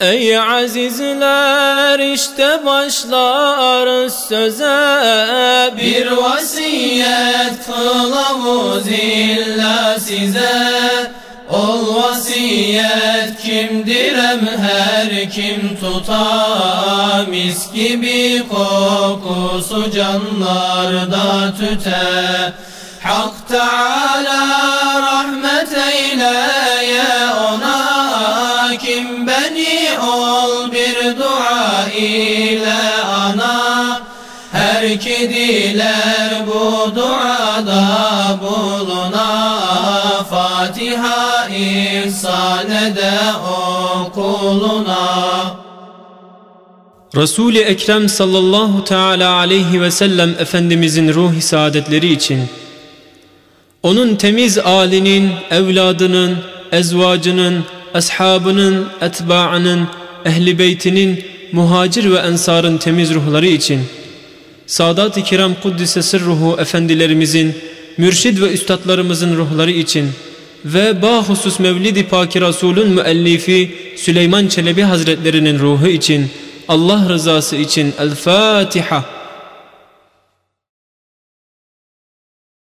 Ey azizler işte başlar söze. Bir vasiyet kılavuz illa size. Ol vasiyet kimdirem her kim tuta Mis gibi kokusu canlarda tüte. Hak Teala ona Kim beni ol bir dua ile ana? Her ki diler bu duada buluna. Fatiha ihsan o kuluna Resul-i Ekrem sallallahu teala aleyhi ve sellem Efendimizin ruhi saadetleri için onun temiz alinin, evladının, ezvacının, ashabının, etbaının, ehli beytinin, muhacir ve ensarın temiz ruhları için Sadat-ı Kiram Kuddise Sırruhu efendilerimizin, mürşid ve üstadlarımızın ruhları için ve bahusus Mevlid-i Paki Resul'ün müellifi Süleyman Çelebi Hazretlerinin ruhu için Allah rızası için El Fatiha